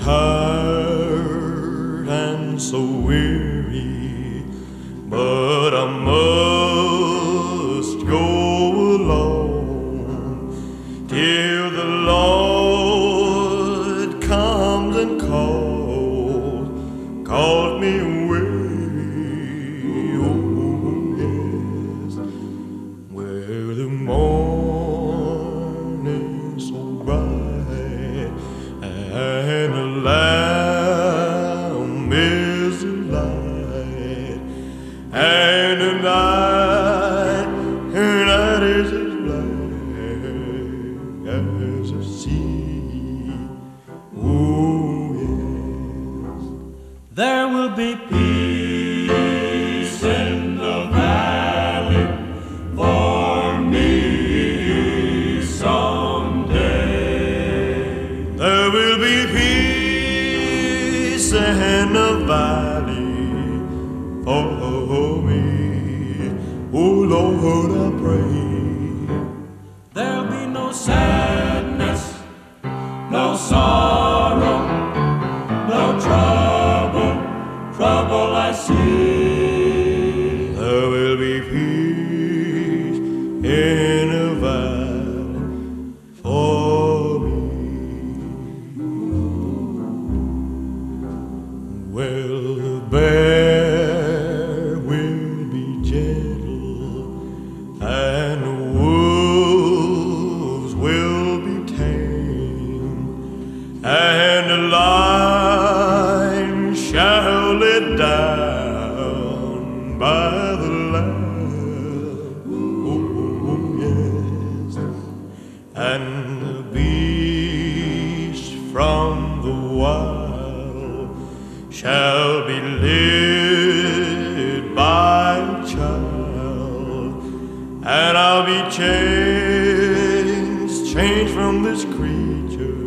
Her. Is as black as the sea. Oh yes. There will be peace in the valley for me someday. There will be peace in the valley no trouble, trouble I see. There will be peace in a valley for me. Well, the bear will be gentle, and the wolves will be tame, and the lion shall lay down by the lamb. Oh, yes, and the beast from the wild shall be led by a child, and I'll be changed, changed from this creature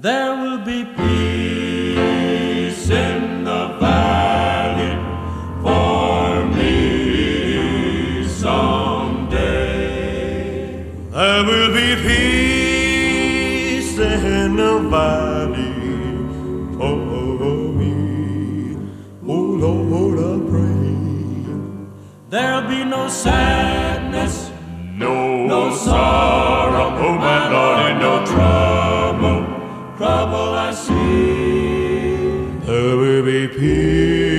There will be peace in the valley for me someday. There will be peace in the valley for me. Oh Lord, I pray. There'll be no sadness, trouble, I see. There will be peace